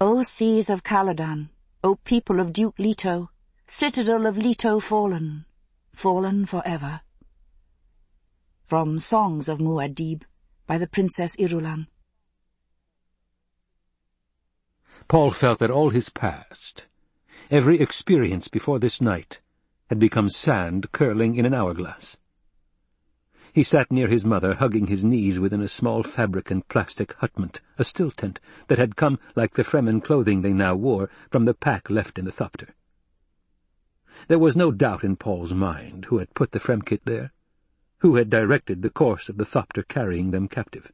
O seas of Caladan, O people of Duke Leto, citadel of Leto fallen, fallen for ever. From Songs of Muad'Dib by the Princess Irulan. Paul felt that all his past, every experience before this night, had become sand curling in an hourglass. He sat near his mother, hugging his knees within a small fabric and plastic hutment, a still tent, that had come, like the Fremen clothing they now wore, from the pack left in the thopter. There was no doubt in Paul's mind who had put the Fremkit there, who had directed the course of the thopter carrying them captive.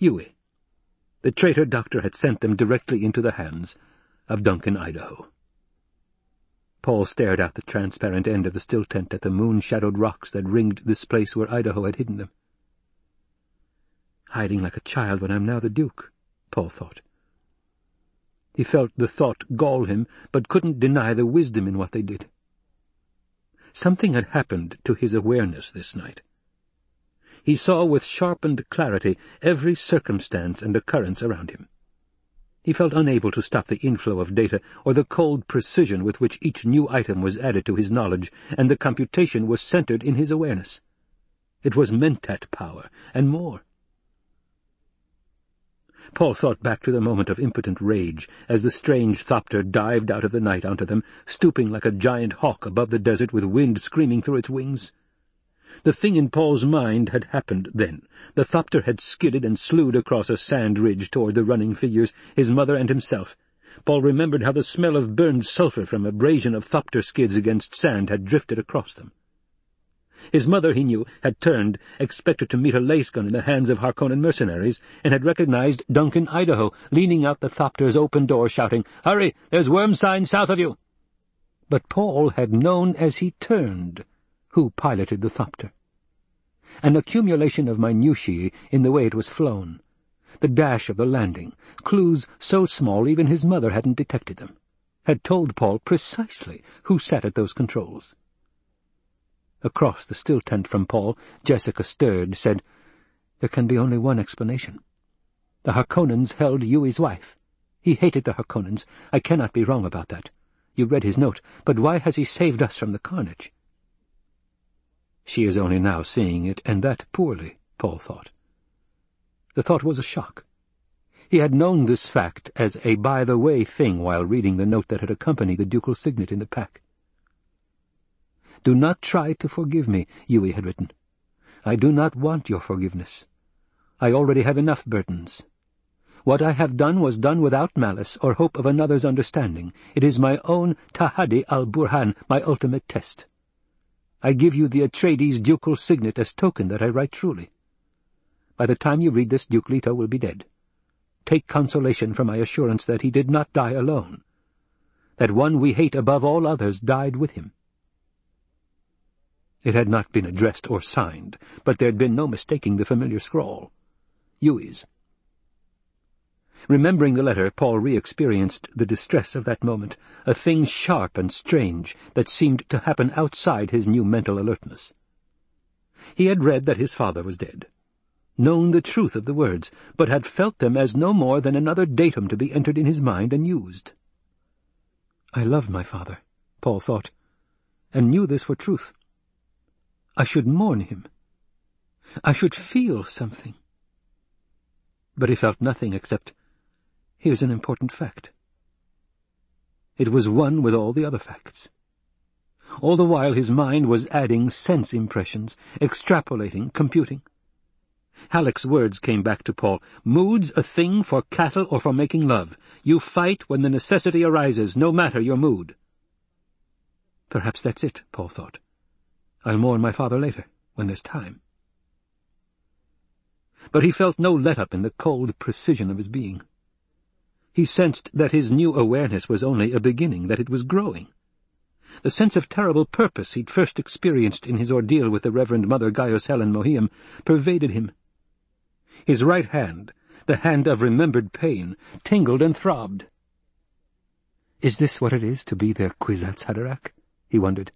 Yueh. The traitor doctor had sent them directly into the hands of Duncan Idaho. Paul stared out the transparent end of the still tent at the moon-shadowed rocks that ringed this place where Idaho had hidden them. Hiding like a child when I'm now the Duke, Paul thought. He felt the thought gall him, but couldn't deny the wisdom in what they did. Something had happened to his awareness this night. He saw with sharpened clarity every circumstance and occurrence around him. He felt unable to stop the inflow of data or the cold precision with which each new item was added to his knowledge, and the computation was centered in his awareness. It was mentat power, and more. Paul thought back to the moment of impotent rage as the strange thopter dived out of the night onto them, stooping like a giant hawk above the desert with wind screaming through its wings. The thing in Paul's mind had happened then. The thopter had skidded and slewed across a sand ridge toward the running figures, his mother and himself. Paul remembered how the smell of burned sulphur from abrasion of thopter skids against sand had drifted across them. His mother, he knew, had turned, expected to meet a lasgun in the hands of Harkonnen mercenaries, and had recognized Duncan Idaho, leaning out the thopter's open door, shouting, "'Hurry! There's worm sign south of you!' But Paul had known as he turned who piloted the thopter. An accumulation of minutiae in the way it was flown, the dash of the landing, clues so small even his mother hadn't detected them, had told Paul precisely who sat at those controls. Across the still tent from Paul, Jessica stirred, said, There can be only one explanation. The Harkonnens held Yueh's wife. He hated the Harkonnens. I cannot be wrong about that. You read his note, but why has he saved us from the carnage? She is only now seeing it, and that poorly, Paul thought. The thought was a shock. He had known this fact as a by-the-way thing while reading the note that had accompanied the ducal signet in the pack. Do not try to forgive me, Yueh had written. I do not want your forgiveness. I already have enough burdens. What I have done was done without malice or hope of another's understanding. It is my own Tahaddi al-Burhan, my ultimate test. I give you the Atreides ducal signet as token that I write truly. By the time you read this, Duke Leto will be dead. Take consolation from my assurance that he did not die alone, that one we hate above all others died with him. It had not been addressed or signed, but there had been no mistaking the familiar scrawl. Yueh's. Remembering the letter, Paul re-experienced the distress of that moment, a thing sharp and strange that seemed to happen outside his new mental alertness. He had read that his father was dead, known the truth of the words, but had felt them as no more than another datum to be entered in his mind and used. I love my father, Paul thought, and knew this for truth. I should mourn him. I should feel something. But he felt nothing except Here's an important fact. It was one with all the other facts. All the while his mind was adding sense impressions, extrapolating, computing. Halleck's words came back to Paul. Mood's a thing for cattle or for making love. You fight when the necessity arises, no matter your mood. Perhaps that's it, Paul thought. I'll mourn my father later, when there's time. But he felt no let-up in the cold precision of his being. He sensed that his new awareness was only a beginning, that it was growing. The sense of terrible purpose he'd first experienced in his ordeal with the Reverend Mother Gaius Helen Mohiam pervaded him. His right hand, the hand of remembered pain, tingled and throbbed. Is this what it is to be the Kwisatz Haderach? he wondered.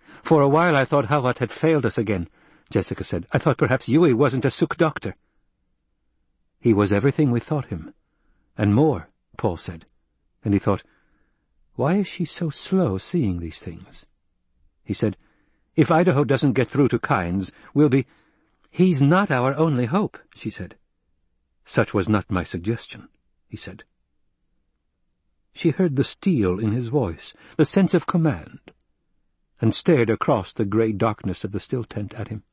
For a while I thought Hawat had failed us again, Jessica said. I thought perhaps Yueh wasn't a Suk doctor. He was everything we thought him, And more, Paul said, and he thought, why is she so slow seeing these things? He said, If Idaho doesn't get through to Kynes, we'll be— He's not our only hope, she said. Such was not my suggestion, he said. She heard the steel in his voice, the sense of command, and stared across the grey darkness of the still tent at him.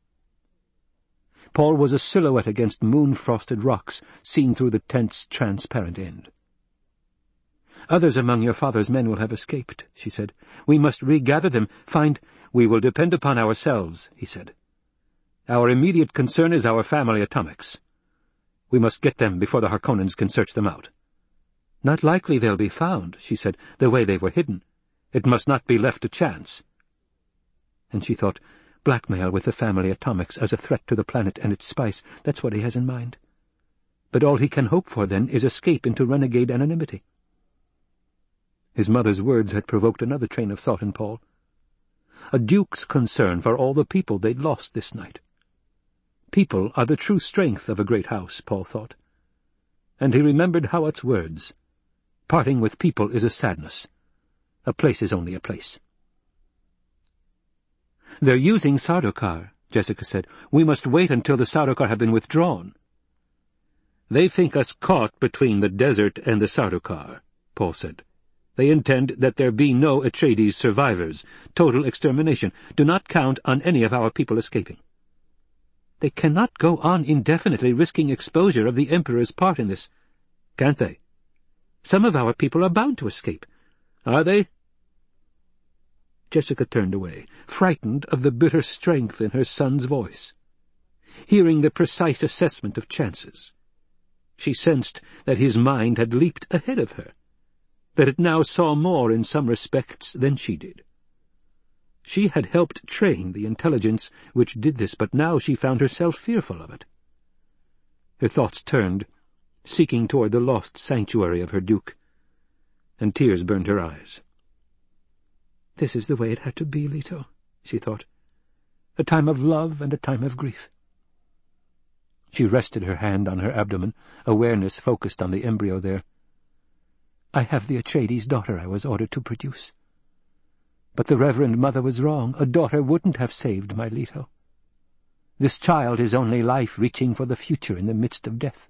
Paul was a silhouette against moon-frosted rocks, seen through the tent's transparent end. Others among your father's men will have escaped, she said. We must regather them, find— We will depend upon ourselves, he said. Our immediate concern is our family atomics. We must get them before the Harkonnens can search them out. Not likely they'll be found, she said, the way they were hidden. It must not be left to chance. And she thought, blackmail with the family atomics as a threat to the planet and its spice, that's what he has in mind. But all he can hope for, then, is escape into renegade anonymity. His mother's words had provoked another train of thought in Paul. A duke's concern for all the people they'd lost this night. People are the true strength of a great house, Paul thought. And he remembered Hawat's words. Parting with people is a sadness. A place is only a place. They're using Sardaukar, Jessica said. We must wait until the Sardaukar have been withdrawn. They think us caught between the desert and the Sardaukar, Paul said. They intend that there be no Atreides survivors. Total extermination. Do not count on any of our people escaping. They cannot go on indefinitely risking exposure of the Emperor's part in this. Can't they? Some of our people are bound to escape. Are they? Jessica turned away, frightened of the bitter strength in her son's voice. Hearing the precise assessment of chances, she sensed that his mind had leaped ahead of her that it now saw more in some respects than she did. She had helped train the intelligence which did this, but now she found herself fearful of it. Her thoughts turned, seeking toward the lost sanctuary of her duke, and tears burned her eyes. This is the way it had to be, Leto, she thought. A time of love and a time of grief. She rested her hand on her abdomen, awareness focused on the embryo there. I have the Atreides daughter I was ordered to produce. But the Reverend Mother was wrong. A daughter wouldn't have saved my Leto. This child is only life reaching for the future in the midst of death.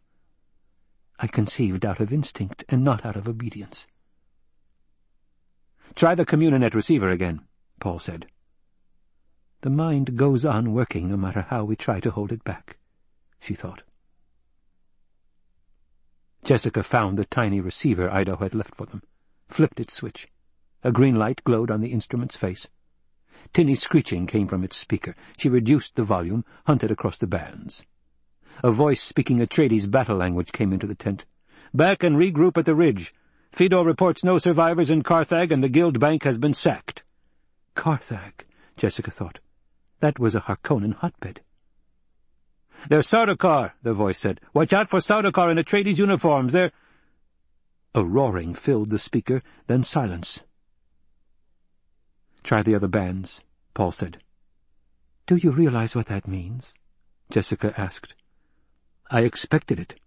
I conceived out of instinct and not out of obedience. Try the Communinet receiver again, Paul said. The mind goes on working no matter how we try to hold it back, she thought. Jessica found the tiny receiver Idaho had left for them, flipped its switch. A green light glowed on the instrument's face. Tinny screeching came from its speaker. She reduced the volume, hunted across the bands. A voice speaking Atreides battle language came into the tent. Back and regroup at the ridge. Fedor reports no survivors in Carthag and the Guild Bank has been sacked. Carthag, Jessica thought. That was a Harkonnen hotbed. They're Sardaukar, the voice said. Watch out for Sardaukar in Atreides uniforms. They're... A roaring filled the speaker, then silence. Try the other bands, Paul said. Do you realize what that means? Jessica asked. I expected it.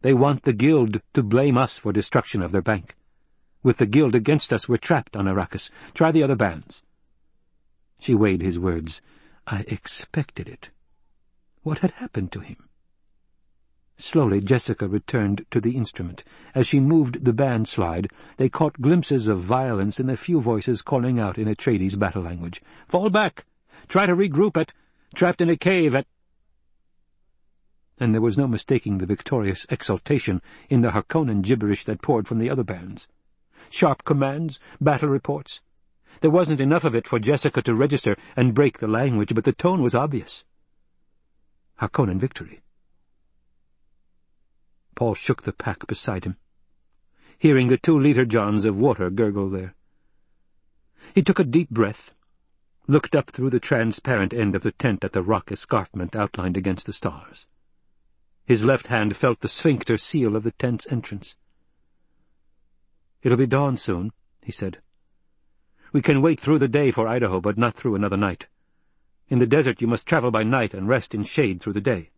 They want the Guild to blame us for destruction of their bank. With the Guild against us, we're trapped on Arrakis. Try the other bands. She weighed his words. I expected it. What had happened to him? Slowly Jessica returned to the instrument. As she moved the band slide, they caught glimpses of violence in a few voices calling out in Atreides battle language. "'Fall back! Try to regroup at... Trapped in a cave at—' And there was no mistaking the victorious exultation in the Harkonnen gibberish that poured from the other bands. Sharp commands, battle reports. There wasn't enough of it for Jessica to register and break the language, but the tone was obvious. Harkonnen victory. Paul shook the pack beside him, hearing the two-liter johns of water gurgle there. He took a deep breath, looked up through the transparent end of the tent at the rock escarpment outlined against the stars. His left hand felt the sphincter seal of the tent's entrance. "'It'll be dawn soon,' he said. "'We can wait through the day for Idaho, but not through another night. In the desert you must travel by night and rest in shade through the day.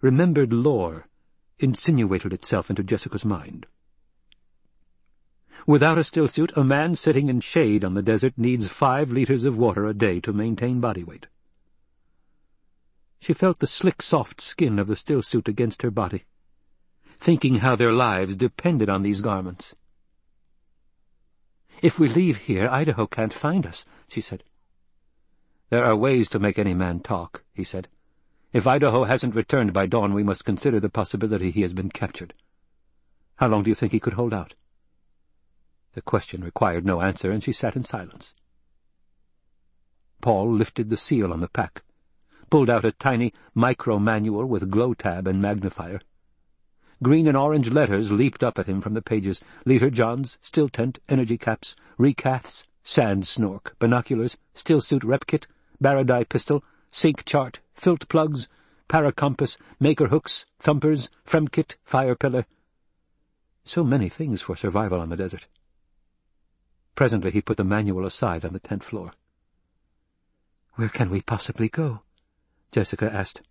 Remembered lore insinuated itself into Jessica's mind. Without a stillsuit, a man sitting in shade on the desert needs five liters of water a day to maintain body weight. She felt the slick, soft skin of the stillsuit against her body, thinking how their lives depended on these garments. If we leave here, Idaho can't find us, she said. There are ways to make any man talk, he said. If Idaho hasn't returned by dawn, we must consider the possibility he has been captured. How long do you think he could hold out? The question required no answer, and she sat in silence. Paul lifted the seal on the pack, pulled out a tiny micro-manual with glow tab and magnifier. Green and orange letters leaped up at him from the pages. Literjons, still tent, energy caps, recaths, sand snork, binoculars, still suit rep kit, Baradye pistol, sink chart, filt plugs, paracompass, maker hooks, thumpers, fremkit, fire pillar. So many things for survival on the desert. Presently he put the manual aside on the tent floor. "'Where can we possibly go?' Jessica asked.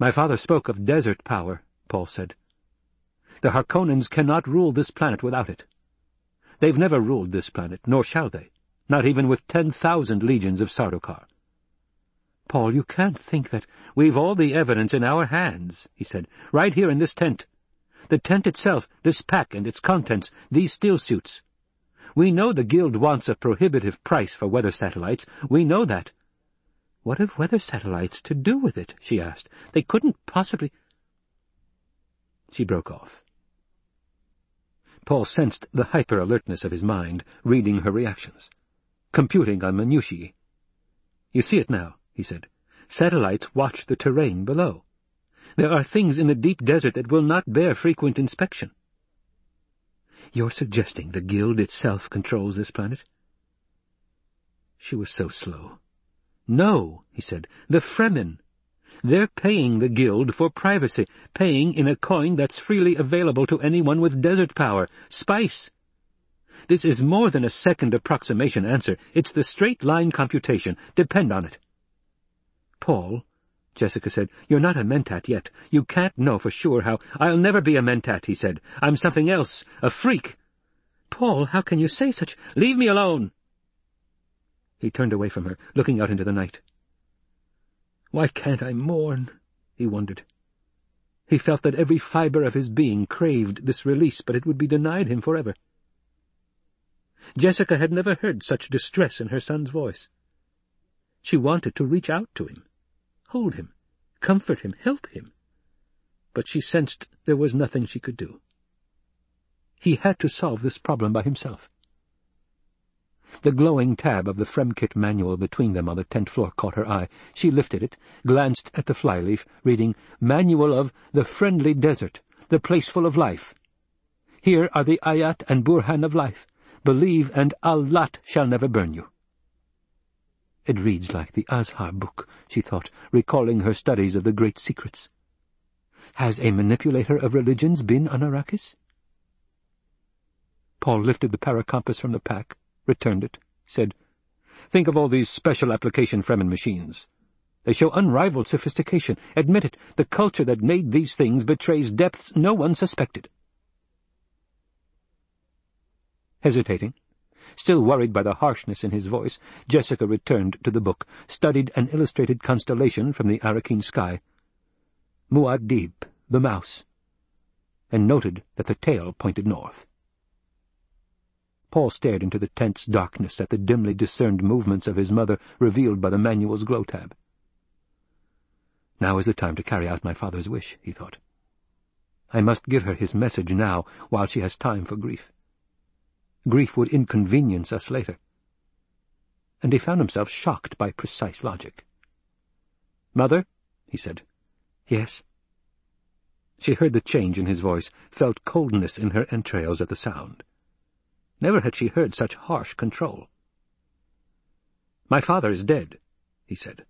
"'My father spoke of desert power,' Paul said. "'The Harkonnens cannot rule this planet without it. They've never ruled this planet, nor shall they, not even with ten thousand legions of Sardaukar.' "'Paul, you can't think that—' "'We've all the evidence in our hands,' he said, "'right here in this tent. The tent itself, this pack and its contents, these stillsuits. We know the Guild wants a prohibitive price for weather satellites. We know that. What have weather satellites to do with it? she asked. They couldn't possibly... She broke off. Paul sensed the hyper-alertness of his mind, reading her reactions, computing on minutiae. You see it now, he said. Satellites watch the terrain below. There are things in the deep desert that will not bear frequent inspection. You're suggesting the Guild itself controls this planet? She was so slow. No, he said, the Fremen. They're paying the Guild for privacy, paying in a coin that's freely available to anyone with desert power, spice. This is more than a second approximation answer. It's the straight-line computation. Depend on it. Paul, Jessica said, you're not a mentat yet. You can't know for sure how— I'll never be a mentat, he said. I'm something else. A freak. Paul, how can you say such— Leave me alone! He turned away from her, looking out into the night. Why can't I mourn? he wondered. He felt that every fibre of his being craved this release, but it would be denied him forever. Jessica had never heard such distress in her son's voice. She wanted to reach out to him, hold him, comfort him, help him. But she sensed there was nothing she could do. He had to solve this problem by himself. The glowing tab of the Fremkit manual between them on the tent floor caught her eye. She lifted it, glanced at the flyleaf, reading, Manual of the Friendly Desert, the Place Full of Life. Here are the ayat and burhan of life. Believe, and Al-Lat shall never burn you. It reads like the Azhar book, she thought, recalling her studies of the great secrets. Has a manipulator of religions been on Arrakis? Paul lifted the paracompass from the pack, returned it, said, Think of all these special application Fremen machines. They show unrivaled sophistication. Admit it, the culture that made these things betrays depths no one suspected. Hesitating, Still worried by the harshness in his voice, Jessica returned to the book, studied an illustrated constellation from the Arrakeen sky. Muad'Dib, the mouse, and noted that the tail pointed north. Paul stared into the tense darkness at the dimly discerned movements of his mother revealed by the manual's glow tab. Now is the time to carry out my father's wish, he thought. I must give her his message now, while she has time for grief. Grief would inconvenience us later. And he found himself shocked by precise logic. "'Mother?' he said. "'Yes.' She heard the change in his voice, felt coldness in her entrails at the sound. Never had she heard such harsh control. "'My father is dead,' he said.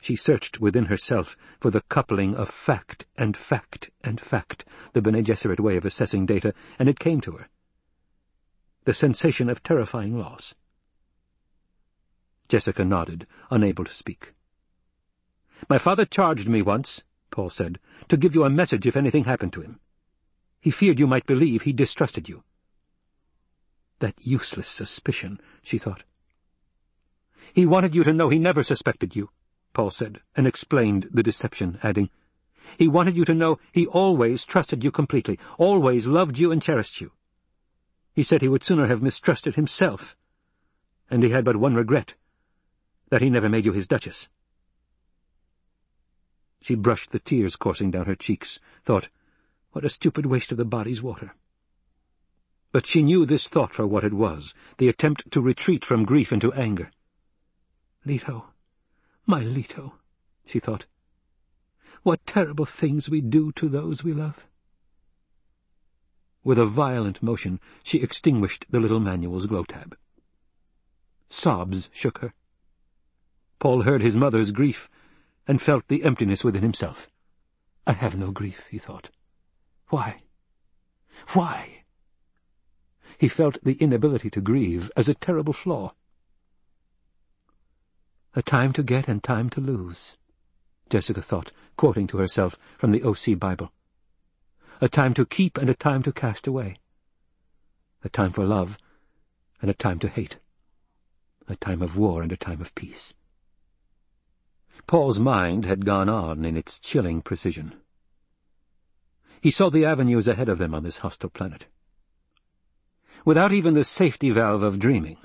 She searched within herself for the coupling of fact and fact and fact, the Bene Gesserit way of assessing data, and it came to her. The sensation of terrifying loss. Jessica nodded, unable to speak. "'My father charged me once,' Paul said, to give you a message if anything happened to him. He feared you might believe he distrusted you. That useless suspicion, she thought. He wanted you to know he never suspected you, Paul said, and explained the deception, adding, He wanted you to know he always trusted you completely, always loved you and cherished you. He said he would sooner have mistrusted himself, and he had but one regret, that he never made you his duchess. She brushed the tears coursing down her cheeks, thought, what a stupid waste of the body's water. But she knew this thought for what it was, the attempt to retreat from grief into anger. Leto, my Leto, she thought. What terrible things we do to those we love. With a violent motion, she extinguished the little manual's glow tab. Sobs shook her. Paul heard his mother's grief, and felt the emptiness within himself. I have no grief, he thought. Why? Why? He felt the inability to grieve as a terrible flaw. A time to get and time to lose, Jessica thought, quoting to herself from the O.C. Bible. A time to keep and a time to cast away. A time for love and a time to hate. A time of war and a time of peace. Paul's mind had gone on in its chilling precision. He saw the avenues ahead of them on this hostile planet. Without even the safety valve of dreaming,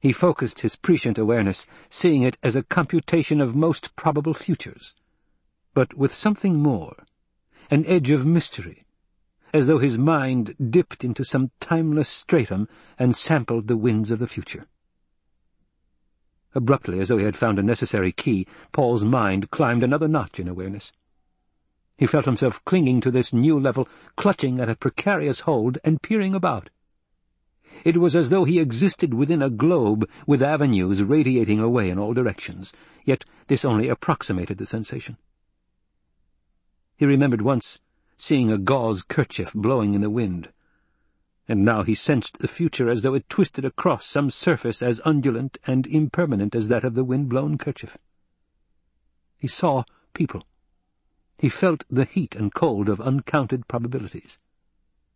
he focused his prescient awareness, seeing it as a computation of most probable futures, but with something more, an edge of mystery, as though his mind dipped into some timeless stratum and sampled the winds of the future. Abruptly, as though he had found a necessary key, Paul's mind climbed another notch in awareness. He felt himself clinging to this new level, clutching at a precarious hold and peering about. It was as though he existed within a globe with avenues radiating away in all directions, yet this only approximated the sensation. He remembered once seeing a gauze kerchief blowing in the wind, and now he sensed the future as though it twisted across some surface as undulant and impermanent as that of the wind-blown kerchief. He saw people. He felt the heat and cold of uncounted probabilities.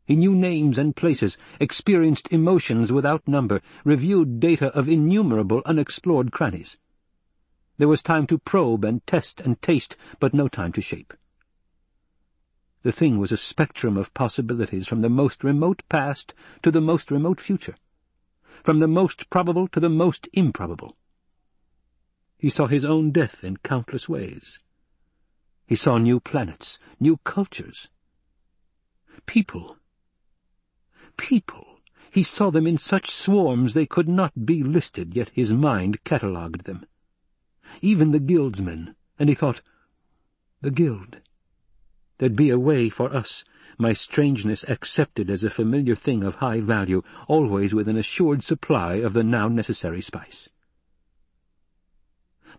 He knew names and places, experienced emotions without number, reviewed data of innumerable unexplored crannies. There was time to probe and test and taste, but no time to shape. The thing was a spectrum of possibilities from the most remote past to the most remote future, from the most probable to the most improbable. He saw his own death in countless ways. He saw new planets, new cultures. People. People. He saw them in such swarms they could not be listed, yet his mind catalogued them. Even the guildsmen, and he thought, the guild. There'd be a way for us, my strangeness accepted as a familiar thing of high value, always with an assured supply of the now necessary spice.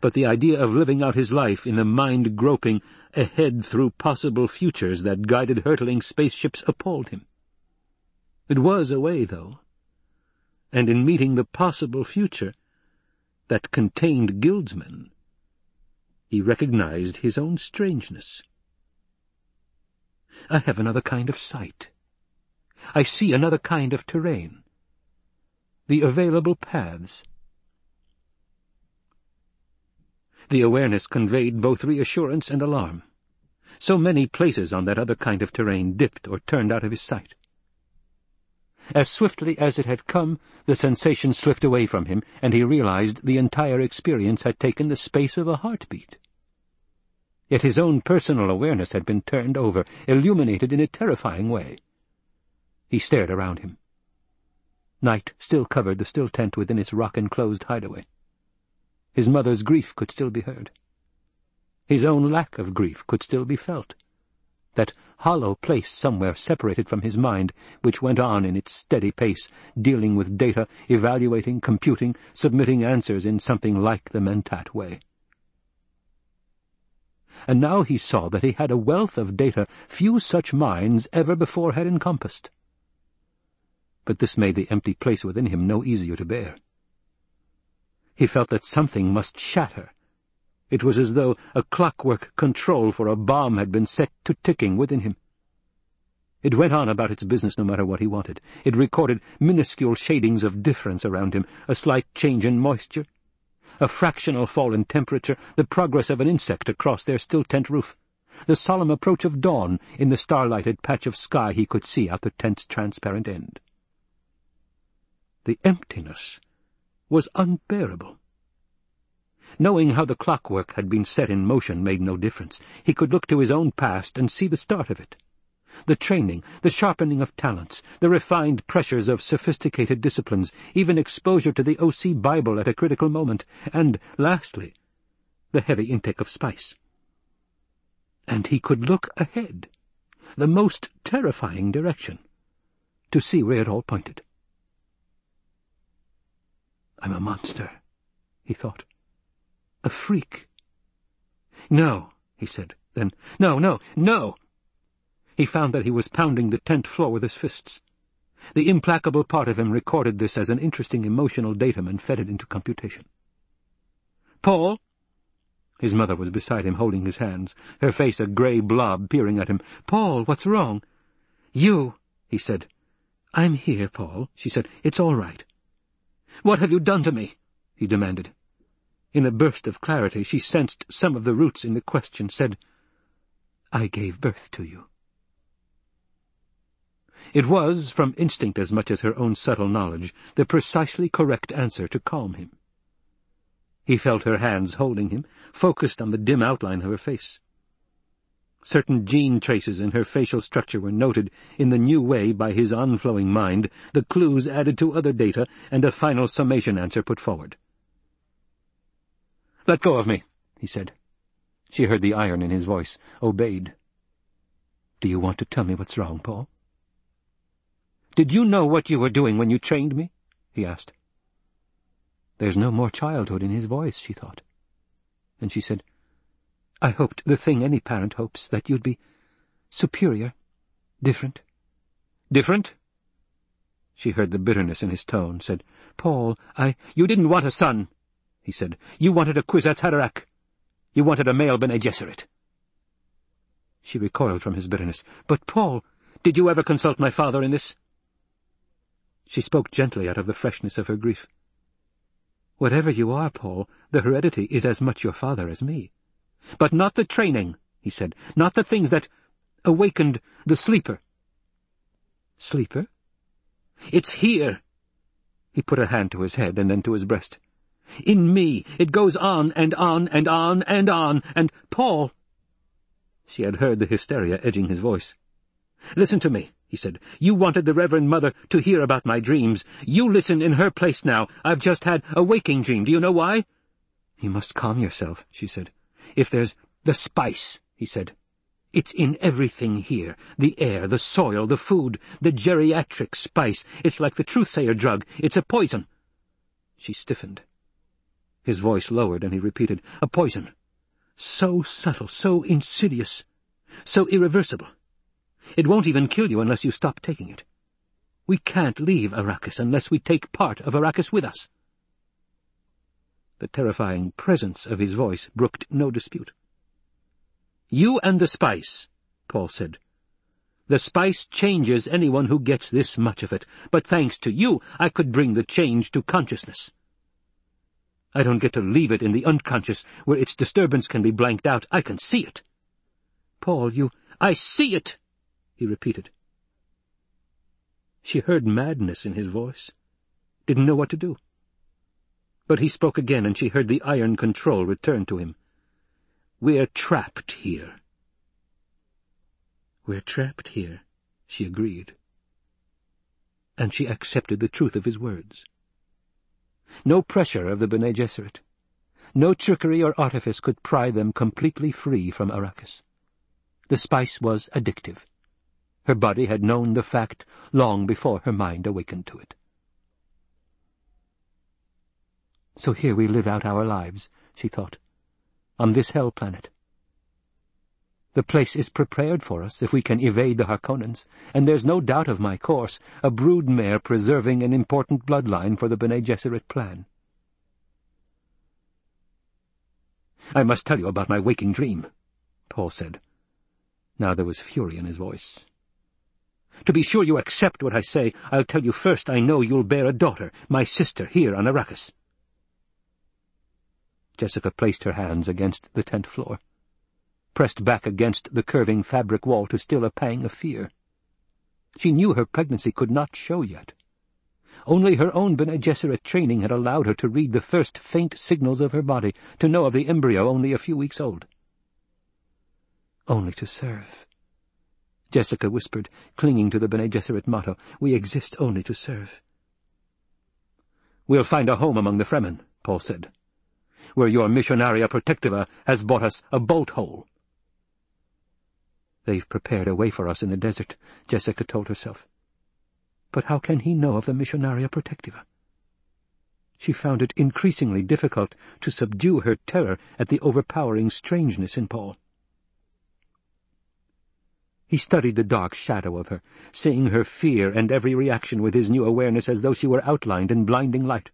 But the idea of living out his life in the mind groping ahead through possible futures that guided hurtling spaceships appalled him. It was a way, though, and in meeting the possible future that contained guildsmen, he recognized his own strangeness. I have another kind of sight. I see another kind of terrain. The available paths. The awareness conveyed both reassurance and alarm. So many places on that other kind of terrain dipped or turned out of his sight. As swiftly as it had come, the sensation slipped away from him, and he realized the entire experience had taken the space of a heartbeat. Yet his own personal awareness had been turned over, illuminated in a terrifying way. He stared around him. Night still covered the still tent within its rock-enclosed hideaway. His mother's grief could still be heard. His own lack of grief could still be felt. That hollow place somewhere separated from his mind, which went on in its steady pace, dealing with data, evaluating, computing, submitting answers in something like the Mentat way and now he saw that he had a wealth of data few such minds ever before had encompassed. But this made the empty place within him no easier to bear. He felt that something must shatter, It was as though a clockwork control for a bomb had been set to ticking within him. It went on about its business no matter what he wanted. It recorded minuscule shadings of difference around him, a slight change in moisture, a fractional fall in temperature, the progress of an insect across their still tent roof, the solemn approach of dawn in the starlighted patch of sky he could see out the tent's transparent end. The emptiness was unbearable. Knowing how the clockwork had been set in motion made no difference. He could look to his own past and see the start of it. The training, the sharpening of talents, the refined pressures of sophisticated disciplines, even exposure to the O.C. Bible at a critical moment, and, lastly, the heavy intake of spice. And he could look ahead, the most terrifying direction, to see where it all pointed. I'm a monster, he thought. A freak. No, he said. Then, no, no, no! He found that he was pounding the tent floor with his fists. The implacable part of him recorded this as an interesting emotional datum and fed it into computation. Paul! His mother was beside him, holding his hands, her face a grey blob peering at him. Paul, what's wrong? You, he said. I'm here, Paul, she said. It's all right. What have you done to me? he demanded. In a burst of clarity she sensed some of the roots in the question, said, I gave birth to you. It was, from instinct as much as her own subtle knowledge, the precisely correct answer to calm him. He felt her hands holding him, focused on the dim outline of her face. Certain gene traces in her facial structure were noted in the new way by his onflowing mind, the clues added to other data, and a final summation answer put forward. "'Let go of me,' he said. She heard the iron in his voice, obeyed. "'Do you want to tell me what's wrong, Paul?' "'Did you know what you were doing when you trained me?' he asked. There's no more childhood in his voice, she thought. And she said, I hoped the thing any parent hopes, that you'd be superior, different. Different? She heard the bitterness in his tone, said, Paul, I— You didn't want a son, he said. You wanted a Kwisatz Haderach. You wanted a male Bene Gesserit. She recoiled from his bitterness. But, Paul, did you ever consult my father in this? She spoke gently out of the freshness of her grief. Whatever you are, Paul, the heredity is as much your father as me. But not the training, he said, not the things that awakened the sleeper. Sleeper? It's here. He put a hand to his head and then to his breast. In me. It goes on and on and on and on, and Paul... She had heard the hysteria edging his voice. Listen to me, he said. You wanted the Reverend Mother to hear about my dreams. You listen in her place now. I've just had a waking dream. Do you know why? You must calm yourself, she said. If there's the spice, he said. It's in everything here. The air, the soil, the food, the geriatric spice. It's like the truth-sayer drug. It's a poison. She stiffened. His voice lowered, and he repeated, A poison. So subtle, so insidious, so irreversible. It won't even kill you unless you stop taking it. We can't leave Arrakis unless we take part of Arrakis with us. The terrifying presence of his voice brooked no dispute. You and the spice, Paul said. The spice changes anyone who gets this much of it, but thanks to you I could bring the change to consciousness. I don't get to leave it in the unconscious, where its disturbance can be blanked out. I can see it. Paul, you— I see it! he repeated. She heard madness in his voice, didn't know what to do. But he spoke again, and she heard the iron control return to him. We're trapped here. We're trapped here, she agreed. And she accepted the truth of his words. No pressure of the Bene Gesserit, no trickery or artifice could pry them completely free from Arrakis. The spice was addictive. Her body had known the fact long before her mind awakened to it. So here we live out our lives, she thought, on this hell planet. The place is prepared for us if we can evade the Harkonnens, and there's no doubt of my course, a brood mare preserving an important bloodline for the Bene Gesserit plan. I must tell you about my waking dream, Paul said. Now there was fury in his voice. To be sure you accept what I say, I'll tell you first I know you'll bear a daughter, my sister, here on Arrakis. Jessica placed her hands against the tent floor, pressed back against the curving fabric wall to still a pang of fear. She knew her pregnancy could not show yet. Only her own Bene Gesserit training had allowed her to read the first faint signals of her body, to know of the embryo only a few weeks old. Only to serve. Jessica whispered, clinging to the Bene Gesserit motto, We exist only to serve. We'll find a home among the Fremen, Paul said, where your Missionaria Protectiva has bought us a bolt hole. They've prepared a way for us in the desert, Jessica told herself. But how can he know of the Missionaria Protectiva? She found it increasingly difficult to subdue her terror at the overpowering strangeness in Paul. He studied the dark shadow of her, seeing her fear and every reaction with his new awareness as though she were outlined in blinding light.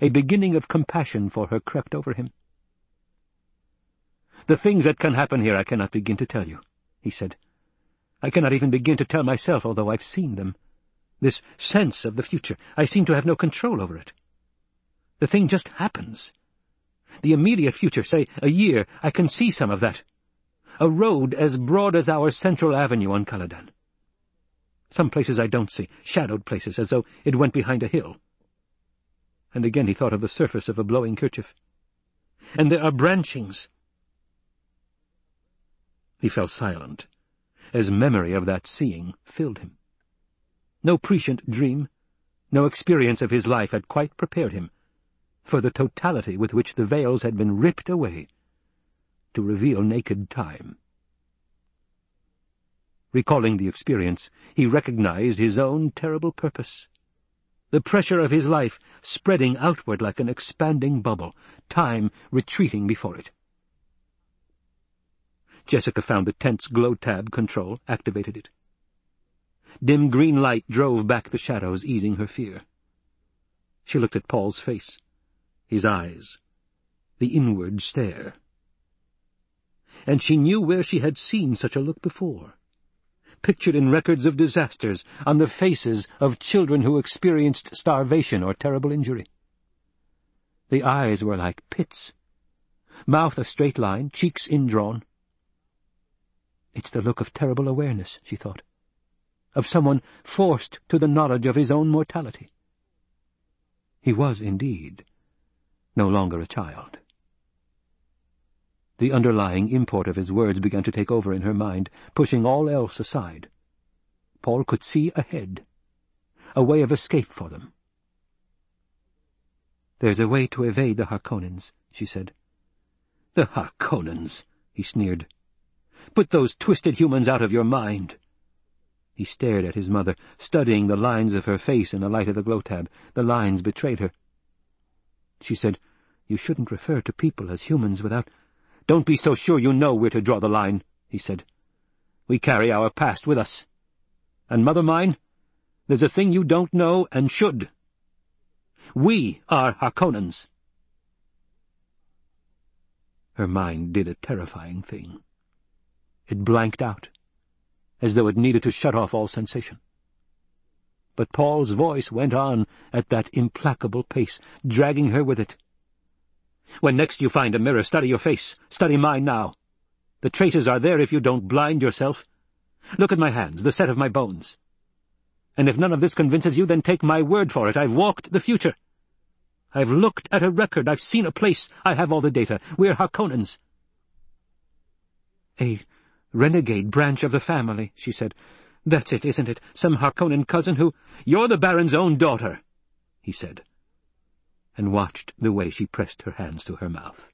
A beginning of compassion for her crept over him. The things that can happen here I cannot begin to tell you, he said. I cannot even begin to tell myself, although I've seen them. This sense of the future, I seem to have no control over it. The thing just happens. The immediate future, say a year, I can see some of that. A road as broad as our central avenue on Caladan. Some places I don't see, shadowed places, as though it went behind a hill. And again he thought of the surface of a blowing kerchief. And there are branchings. He fell silent, as memory of that seeing filled him. No prescient dream, no experience of his life had quite prepared him for the totality with which the veils had been ripped away to reveal naked time. Recalling the experience, he recognized his own terrible purpose. The pressure of his life spreading outward like an expanding bubble, time retreating before it. Jessica found the tent's glow tab control, activated it. Dim green light drove back the shadows, easing her fear. She looked at Paul's face, his eyes, the inward stare. And she knew where she had seen such a look before, pictured in records of disasters, on the faces of children who experienced starvation or terrible injury. The eyes were like pits, mouth a straight line, cheeks indrawn. It's the look of terrible awareness, she thought of someone forced to the knowledge of his own mortality. He was, indeed, no longer a child. The underlying import of his words began to take over in her mind, pushing all else aside. Paul could see ahead, a way of escape for them. There's a way to evade the Harkonnens, she said. The Harkonnens, he sneered. Put those twisted humans out of your mind. He stared at his mother, studying the lines of her face in the light of the glow tab. The lines betrayed her. She said, You shouldn't refer to people as humans without— Don't be so sure you know where to draw the line, he said. We carry our past with us. And, mother mine, there's a thing you don't know and should. We are Harkonnens. Her mind did a terrifying thing. It blanked out as though it needed to shut off all sensation. But Paul's voice went on at that implacable pace, dragging her with it. When next you find a mirror, study your face. Study mine now. The traces are there if you don't blind yourself. Look at my hands, the set of my bones. And if none of this convinces you, then take my word for it. I've walked the future. I've looked at a record. I've seen a place. I have all the data. We're Harkonnens. A renegade branch of the family, she said. That's it, isn't it? Some Harkonnen cousin who— You're the Baron's own daughter, he said, and watched the way she pressed her hands to her mouth.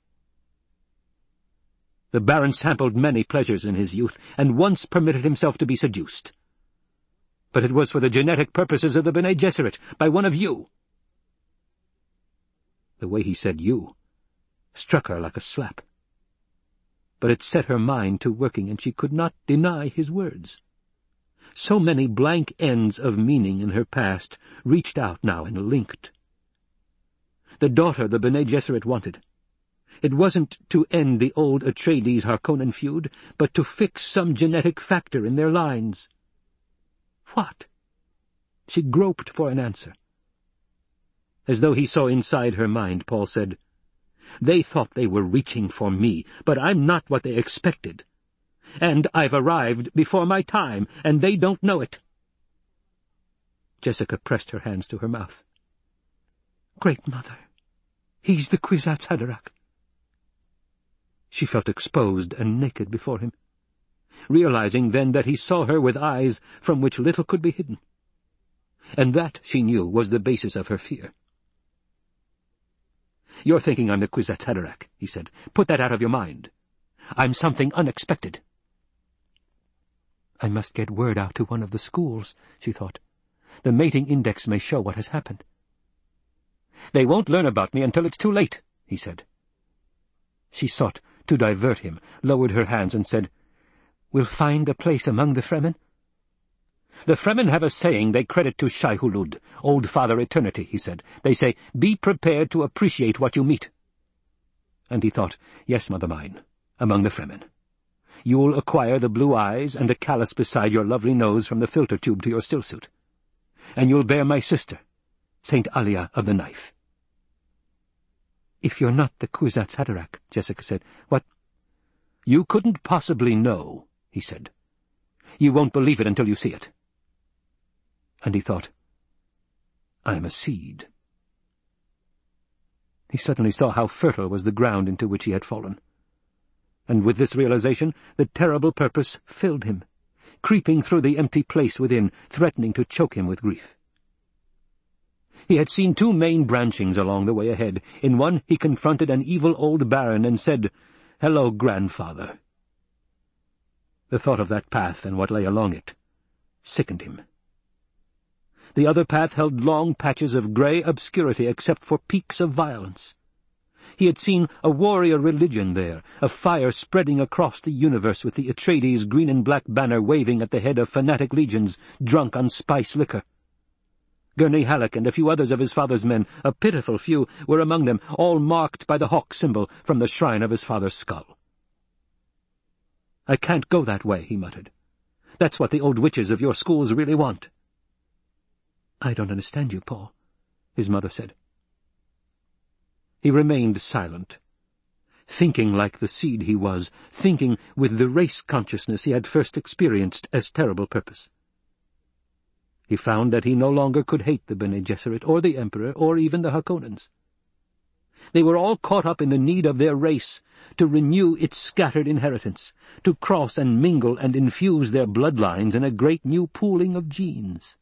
The Baron sampled many pleasures in his youth, and once permitted himself to be seduced. But it was for the genetic purposes of the Bene Gesserit, by one of you. The way he said you struck her like a slap but it set her mind to working, and she could not deny his words. So many blank ends of meaning in her past reached out now and linked. The daughter the Bene Gesserit wanted. It wasn't to end the old Atreides-Harkonnen feud, but to fix some genetic factor in their lines. What? She groped for an answer. As though he saw inside her mind, Paul said, They thought they were reaching for me, but I'm not what they expected. And I've arrived before my time, and they don't know it. Jessica pressed her hands to her mouth. Great Mother, he's the Kwisatz Haderach. She felt exposed and naked before him, realizing then that he saw her with eyes from which little could be hidden. And that, she knew, was the basis of her fear. You're thinking I'm the Kwisatz he said. Put that out of your mind. I'm something unexpected. I must get word out to one of the schools, she thought. The mating index may show what has happened. They won't learn about me until it's too late, he said. She sought to divert him, lowered her hands, and said, We'll find a place among the Fremen. The Fremen have a saying they credit to Shai-Hulud, Old Father Eternity, he said. They say, Be prepared to appreciate what you meet. And he thought, Yes, mother mine, among the Fremen. You'll acquire the blue eyes and a callus beside your lovely nose from the filter tube to your stillsuit and you'll bear my sister, Saint Alia of the Knife. If you're not the Kwisatz Haderach, Jessica said, what? You couldn't possibly know, he said. You won't believe it until you see it. And he thought, I'm a seed. He suddenly saw how fertile was the ground into which he had fallen. And with this realization, the terrible purpose filled him creeping through the empty place within, threatening to choke him with grief. He had seen two main branchings along the way ahead. In one he confronted an evil old baron and said, Hello, grandfather. The thought of that path and what lay along it sickened him. The other path held long patches of grey obscurity except for peaks of violence. He had seen a warrior religion there, a fire spreading across the universe with the Atreides green and black banner waving at the head of fanatic legions drunk on spice liquor. Gurney Halleck and a few others of his father's men, a pitiful few, were among them, all marked by the hawk symbol from the shrine of his father's skull. I can't go that way, he muttered. That's what the old witches of your schools really want. I don't understand you, Paul, his mother said. He remained silent, thinking like the seed he was, thinking with the race consciousness he had first experienced as terrible purpose. He found that he no longer could hate the Bene Gesserit, or the Emperor, or even the Harkonnens. They were all caught up in the need of their race, to renew its scattered inheritance, to cross and mingle and infuse their bloodlines in a great new pooling of genes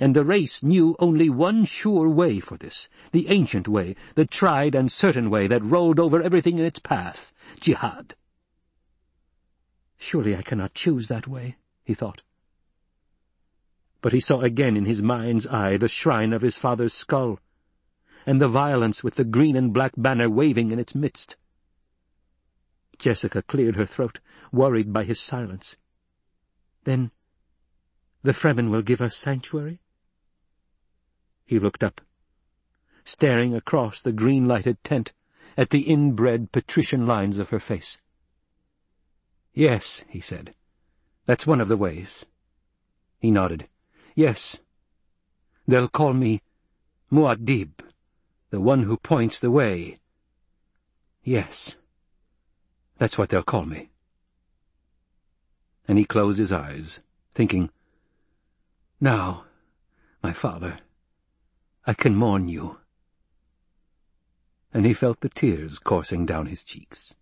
and the race knew only one sure way for this, the ancient way, the tried and certain way that rolled over everything in its path, jihad. Surely I cannot choose that way, he thought. But he saw again in his mind's eye the shrine of his father's skull, and the violence with the green and black banner waving in its midst. Jessica cleared her throat, worried by his silence. Then the Fremen will give us sanctuary? He looked up, staring across the green-lighted tent at the inbred patrician lines of her face. Yes, he said. That's one of the ways. He nodded. Yes. They'll call me Muad'Dib, the one who points the way. Yes. That's what they'll call me. And he closed his eyes, thinking, now, my father, I can mourn you. And he felt the tears coursing down his cheeks.